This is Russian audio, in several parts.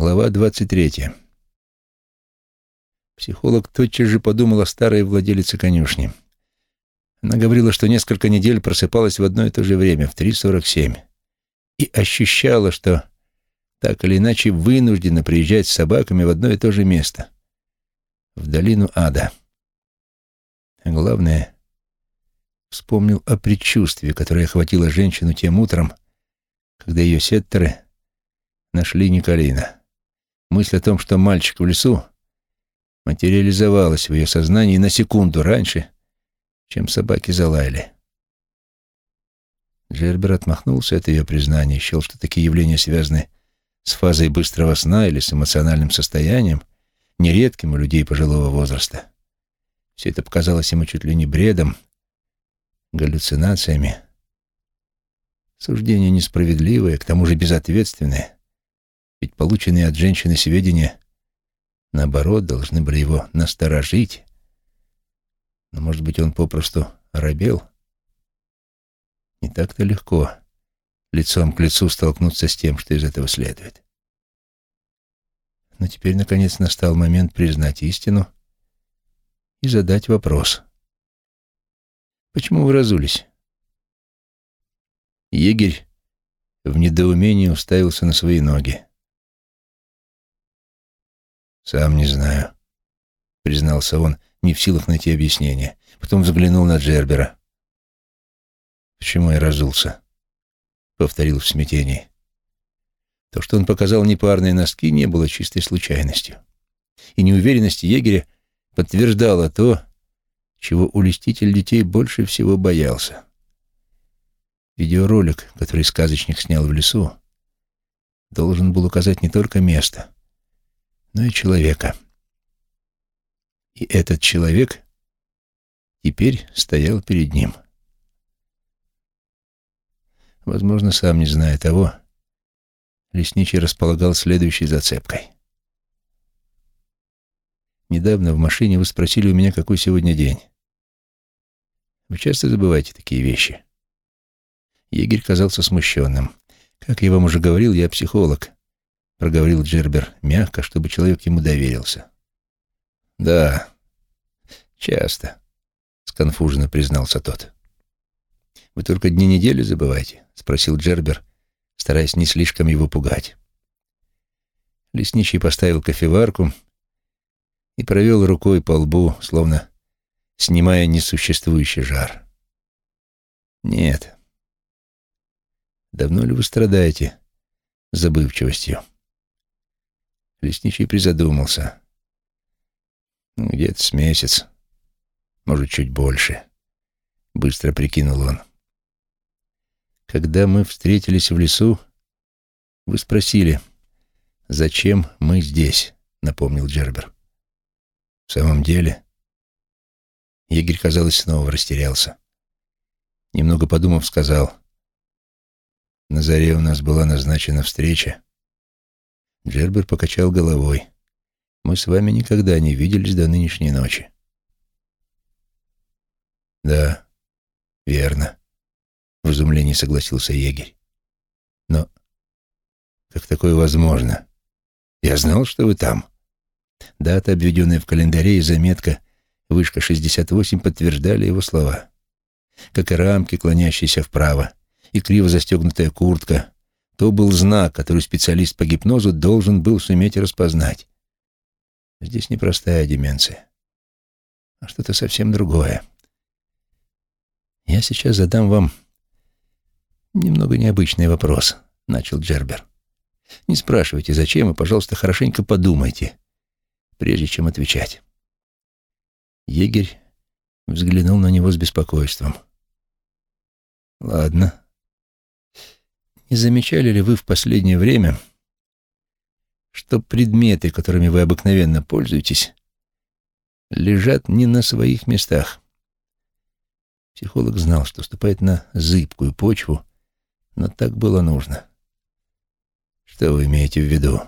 Глава 23. Психолог тотчас же подумал о старой владелице конюшни. Она говорила, что несколько недель просыпалась в одно и то же время, в 3.47, и ощущала, что так или иначе вынуждена приезжать с собаками в одно и то же место, в долину ада. Главное, вспомнил о предчувствии, которое охватило женщину тем утром, когда ее сеттеры нашли Николина. Мысль о том, что мальчик в лесу, материализовалась в ее сознании на секунду раньше, чем собаки залаяли. Джербер отмахнулся от ее признания, счел, что такие явления связаны с фазой быстрого сна или с эмоциональным состоянием, нередким у людей пожилого возраста. Все это показалось ему чуть ли не бредом, галлюцинациями. Суждение несправедливое, к тому же безответственное. Ведь полученные от женщины сведения, наоборот, должны были его насторожить. Но, может быть, он попросту оробел? Не так-то легко лицом к лицу столкнуться с тем, что из этого следует. Но теперь, наконец, настал момент признать истину и задать вопрос. «Почему вы разулись?» Егерь в недоумении уставился на свои ноги. «Сам не знаю», — признался он, не в силах найти объяснение. Потом взглянул на Джербера. «Почему я разулся?» — повторил в смятении. То, что он показал непарные носки, не было чистой случайностью. И неуверенность егеря подтверждала то, чего улеститель детей больше всего боялся. Видеоролик, который сказочник снял в лесу, должен был указать не только место, но и человека. И этот человек теперь стоял перед ним. Возможно, сам не зная того, лесничий располагал следующей зацепкой. Недавно в машине вы спросили у меня, какой сегодня день. Вы часто забываете такие вещи. Егерь казался смущенным. Как я вам уже говорил, я психолог проговорил Джербер мягко, чтобы человек ему доверился. «Да, часто», — сконфуженно признался тот. «Вы только дни недели забывайте?» — спросил Джербер, стараясь не слишком его пугать. Лесничий поставил кофеварку и провел рукой по лбу, словно снимая несуществующий жар. «Нет. Давно ли вы страдаете забывчивостью?» Лесничий призадумался. «Ну, где-то с месяц, может, чуть больше. Быстро прикинул он. Когда мы встретились в лесу, вы спросили, зачем мы здесь, напомнил Джербер. В самом деле, егерь, казалось, снова растерялся. Немного подумав, сказал, на заре у нас была назначена встреча. Джербер покачал головой. «Мы с вами никогда не виделись до нынешней ночи». «Да, верно», — в изумлении согласился егерь. «Но как такое возможно? Я знал, что вы там». Дата, обведенная в календаре, и заметка «Вышка 68» подтверждали его слова. Как и рамки, клонящиеся вправо, и криво застегнутая куртка, то был знак, который специалист по гипнозу должен был суметь распознать. Здесь не простая деменция, а что-то совсем другое. «Я сейчас задам вам немного необычный вопрос», — начал Джербер. «Не спрашивайте, зачем, и, пожалуйста, хорошенько подумайте, прежде чем отвечать». Егерь взглянул на него с беспокойством. «Ладно», не замечали ли вы в последнее время, что предметы, которыми вы обыкновенно пользуетесь, лежат не на своих местах? Психолог знал, что ступает на зыбкую почву, но так было нужно. Что вы имеете в виду?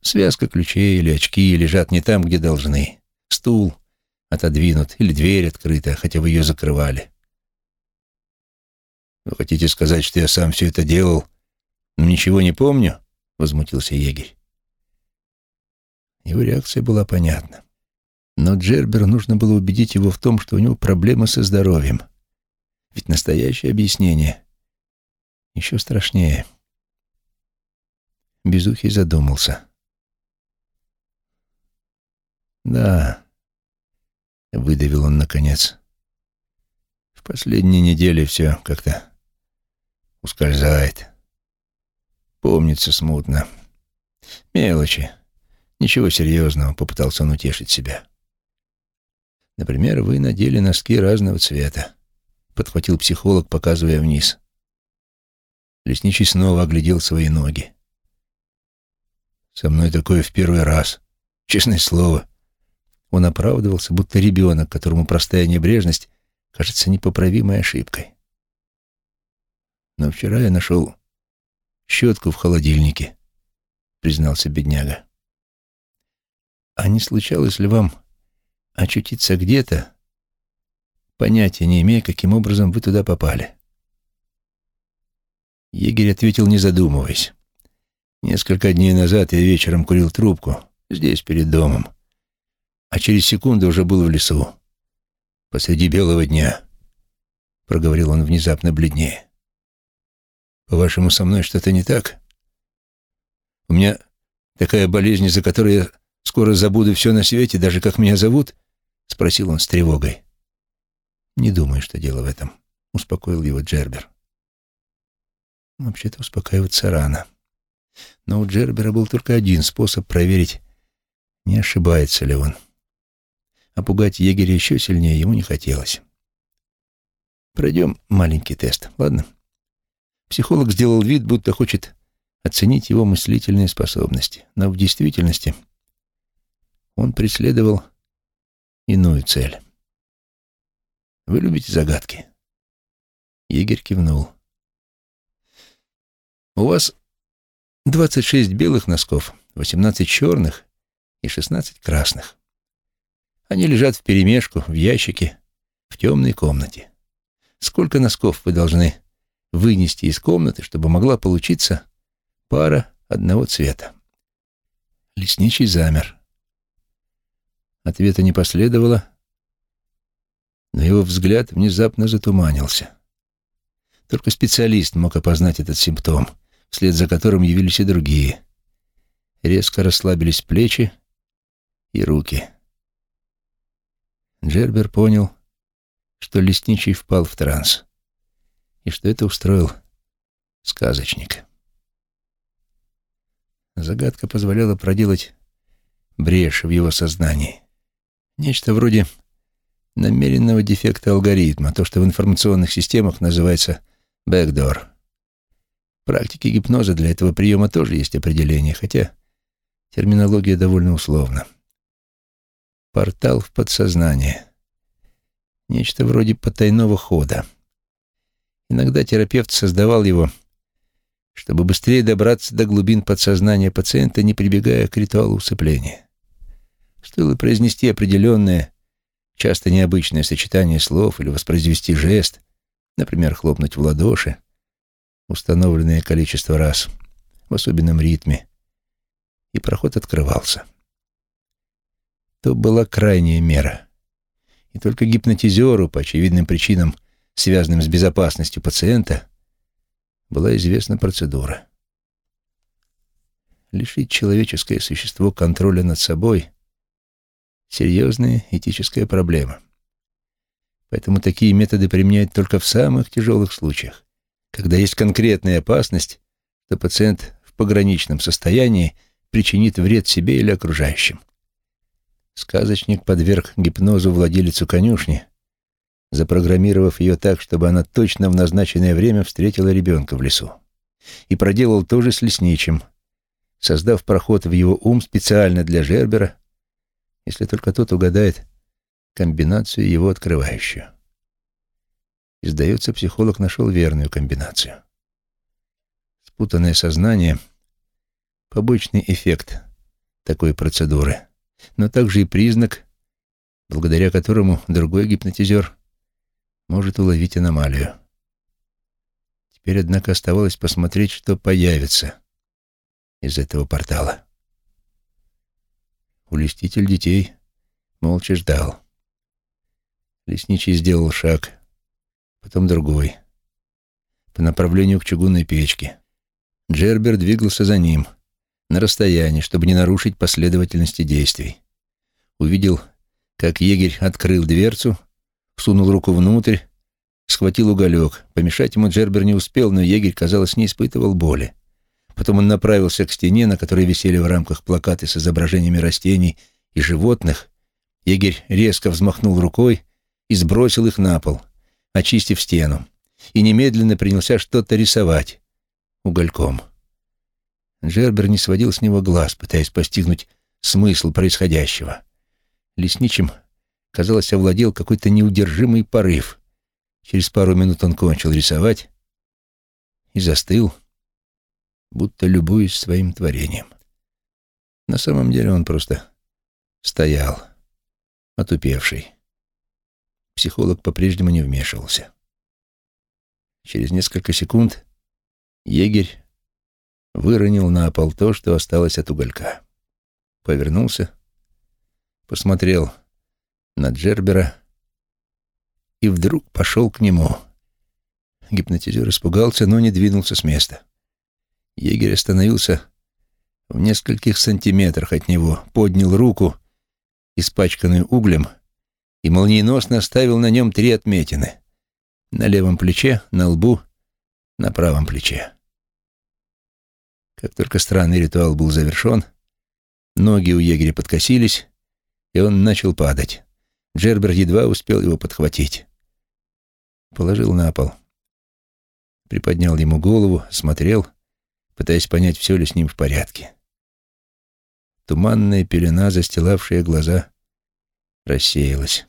Связка ключей или очки лежат не там, где должны. Стул отодвинут или дверь открыта, хотя вы ее закрывали. Вы хотите сказать, что я сам все это делал, но ничего не помню? — возмутился егерь. Его реакция была понятна. Но Джерберу нужно было убедить его в том, что у него проблемы со здоровьем. Ведь настоящее объяснение еще страшнее. Безухий задумался. «Да», — выдавил он наконец. «В последние недели все как-то ускользает. Помнится смутно. Мелочи. Ничего серьезного», — попытался он утешить себя. «Например, вы надели носки разного цвета», — подхватил психолог, показывая вниз. Лесничий снова оглядел свои ноги. «Со мной такое в первый раз. Честное слово». Он оправдывался, будто ребенок, которому простая небрежность кажется непоправимой ошибкой. «Но вчера я нашел щетку в холодильнике», — признался бедняга. «А не случалось ли вам очутиться где-то, понятия не имея, каким образом вы туда попали?» Егерь ответил, не задумываясь. Несколько дней назад я вечером курил трубку, здесь, перед домом, а через секунду уже был в лесу, посреди белого дня, — проговорил он внезапно бледнее. «По-вашему, со мной что-то не так? У меня такая болезнь, из-за которой я скоро забуду все на свете, даже как меня зовут?» — спросил он с тревогой. «Не думаю, что дело в этом», — успокоил его Джербер. Вообще-то успокаиваться рано. Но у Джербера был только один способ проверить, не ошибается ли он. А пугать егеря еще сильнее ему не хотелось. Пройдем маленький тест, ладно? Психолог сделал вид, будто хочет оценить его мыслительные способности, но в действительности он преследовал иную цель. «Вы любите загадки?» Егерь кивнул. У вас 26 белых носков, 18 черных и 16 красных. Они лежат вперемешку в ящике в темной комнате. Сколько носков вы должны вынести из комнаты, чтобы могла получиться пара одного цвета? Лесничий замер. Ответа не последовало, но его взгляд внезапно затуманился. Только специалист мог опознать этот симптом — вслед за которым явились и другие. Резко расслабились плечи и руки. Джербер понял, что лесничий впал в транс, и что это устроил сказочник. Загадка позволяла проделать брешь в его сознании. Нечто вроде намеренного дефекта алгоритма, то, что в информационных системах называется «бэкдор». В практике гипноза для этого приема тоже есть определение, хотя терминология довольно условна. Портал в подсознание. Нечто вроде потайного хода. Иногда терапевт создавал его, чтобы быстрее добраться до глубин подсознания пациента, не прибегая к ритуалу усыпления. Стоило произнести определенное, часто необычное сочетание слов или воспроизвести жест, например, хлопнуть в ладоши, установленное количество раз, в особенном ритме, и проход открывался. То была крайняя мера. И только гипнотизеру, по очевидным причинам, связанным с безопасностью пациента, была известна процедура. Лишить человеческое существо контроля над собой — серьезная этическая проблема. Поэтому такие методы применяют только в самых тяжелых случаях, когда есть конкретная опасность, что пациент в пограничном состоянии причинит вред себе или окружающим. Сказочник подверг гипнозу владелицу конюшни, запрограммировав ее так, чтобы она точно в назначенное время встретила ребенка в лесу. И проделал то же с лесничим, создав проход в его ум специально для Жербера, если только тот угадает комбинацию его открывающую. И, сдается, психолог нашел верную комбинацию. Спутанное сознание — побочный эффект такой процедуры, но также и признак, благодаря которому другой гипнотизер может уловить аномалию. Теперь, однако, оставалось посмотреть, что появится, из этого портала. Улеститель детей молча ждал. Лесничий сделал шаг, потом другой, по направлению к чугунной печке. Джербер двигался за ним, на расстоянии, чтобы не нарушить последовательности действий. Увидел, как егерь открыл дверцу, сунул руку внутрь, схватил уголек. Помешать ему Джербер не успел, но егерь, казалось, не испытывал боли. Потом он направился к стене, на которой висели в рамках плакаты с изображениями растений и животных. Егерь резко взмахнул рукой и сбросил их на пол, очистив стену, и немедленно принялся что-то рисовать угольком. Джербер не сводил с него глаз, пытаясь постигнуть смысл происходящего. Лесничим, казалось, овладел какой-то неудержимый порыв. Через пару минут он кончил рисовать и застыл, будто любуясь своим творением. На самом деле он просто стоял, отупевший. Психолог по-прежнему не вмешивался. Через несколько секунд егерь выронил на пол то, что осталось от уголька. Повернулся, посмотрел на Джербера и вдруг пошел к нему. Гипнотизер испугался, но не двинулся с места. Егерь остановился в нескольких сантиметрах от него, поднял руку, испачканную углем, и молниеносно оставил на нем три отметины. На левом плече, на лбу, на правом плече. Как только странный ритуал был завершен, ноги у егеря подкосились, и он начал падать. Джербер едва успел его подхватить. Положил на пол. Приподнял ему голову, смотрел — пытаясь понять, все ли с ним в порядке. Туманная пелена, застилавшая глаза, рассеялась.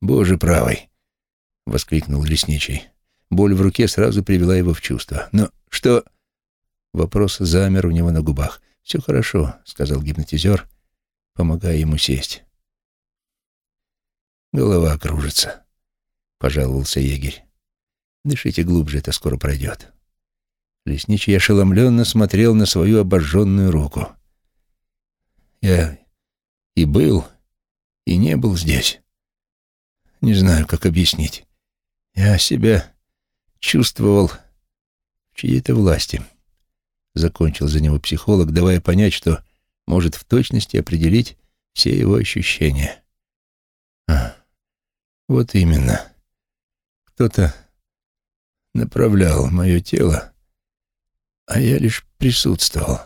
«Боже правый!» — воскликнул лесничий. Боль в руке сразу привела его в чувство. «Но что...» Вопрос замер у него на губах. «Все хорошо», — сказал гипнотизер, помогая ему сесть. «Голова кружится», — пожаловался егерь. «Дышите глубже, это скоро пройдет». Лесничий ошеломленно смотрел на свою обожженную руку. «Я и был, и не был здесь. Не знаю, как объяснить. Я себя чувствовал в чьей-то власти». Закончил за него психолог, давая понять, что может в точности определить все его ощущения. Вот именно. Кто-то направлял мое тело а я лишь присутствовал.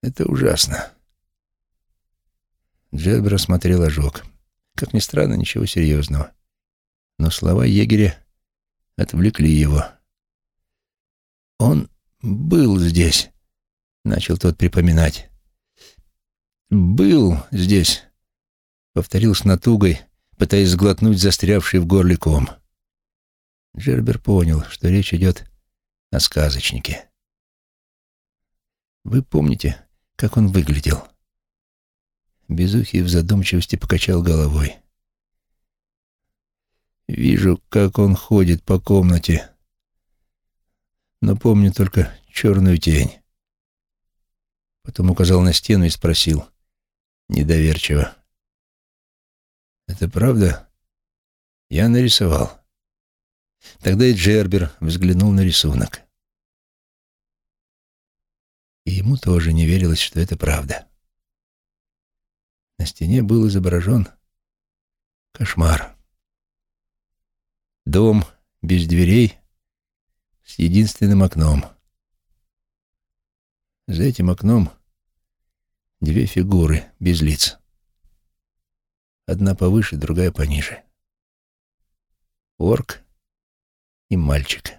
Это ужасно. Джербер осмотрел ожог. Как ни странно, ничего серьезного. Но слова егеря отвлекли его. «Он был здесь», — начал тот припоминать. «Был здесь», — повторил с натугой, пытаясь сглотнуть застрявший в горле ком. Джербер понял, что речь идет о сказочнике. Вы помните, как он выглядел? Безухий в задумчивости покачал головой. Вижу, как он ходит по комнате, но помню только черную тень. Потом указал на стену и спросил, недоверчиво. «Это правда? Я нарисовал». Тогда и Джербер взглянул на рисунок. И ему тоже не верилось, что это правда. На стене был изображен кошмар. Дом без дверей с единственным окном. За этим окном две фигуры без лиц. Одна повыше, другая пониже. Орк и мальчик.